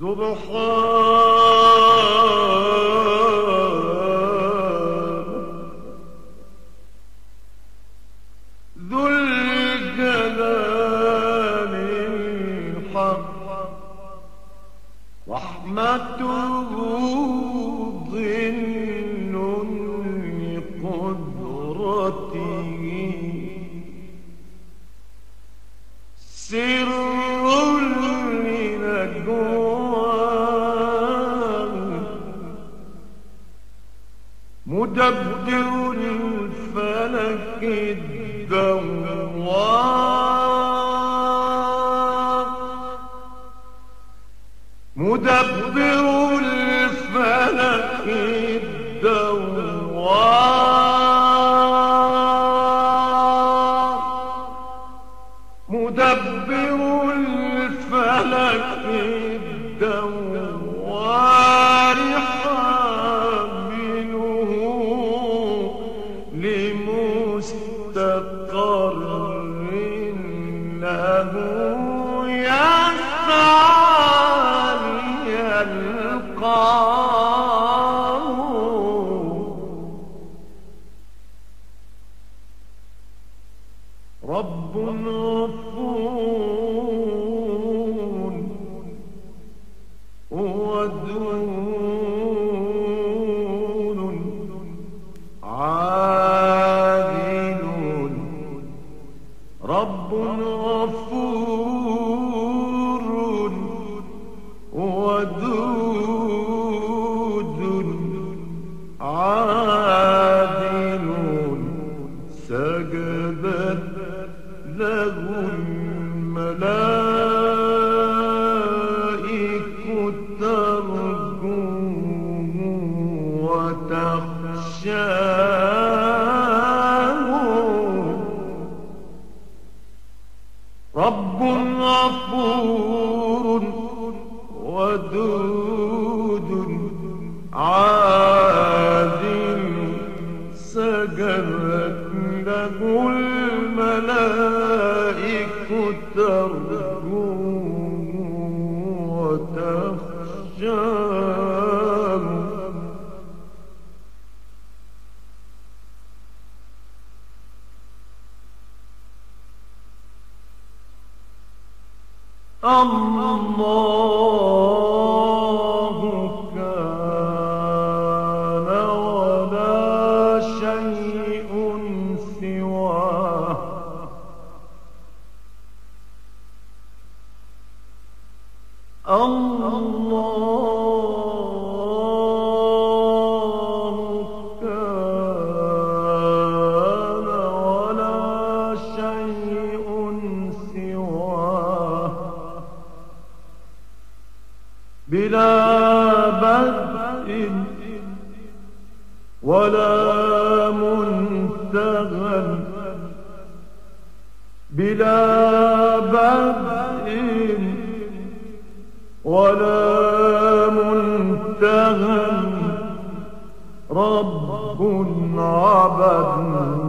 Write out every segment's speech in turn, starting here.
سبحان الدوار مدبر الفلك الدوار مدبر الفلك الدوار حامله لمستقر له يسعى رب غفور عادل وتخشاه رب غفور ودود الله. بلا بدء ولا منتهى بلا بدء ولا منتهى رب عبدناه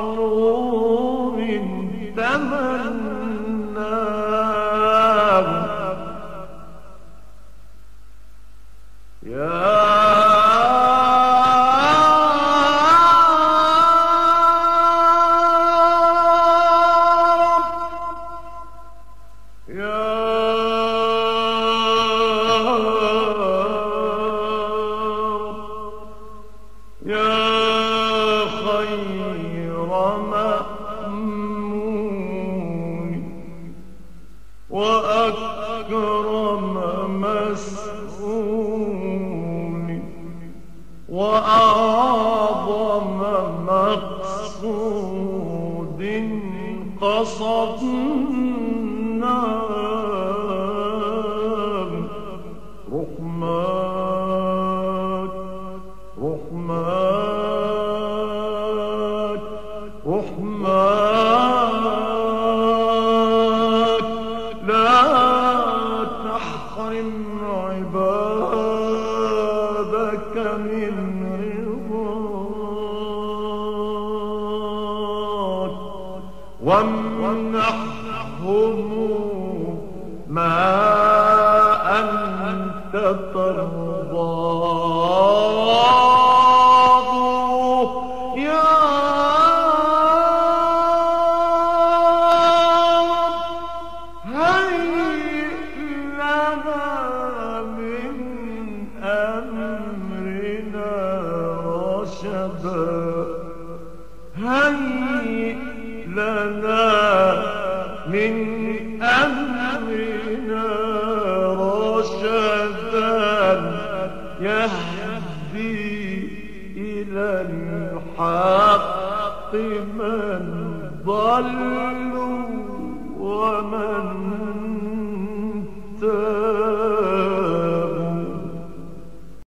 Oh. مقصود قصدناه وامنحهم ما أنت ترضاه يا رب هيئ لنا من أمرنا هيئ إلى الحق من ومن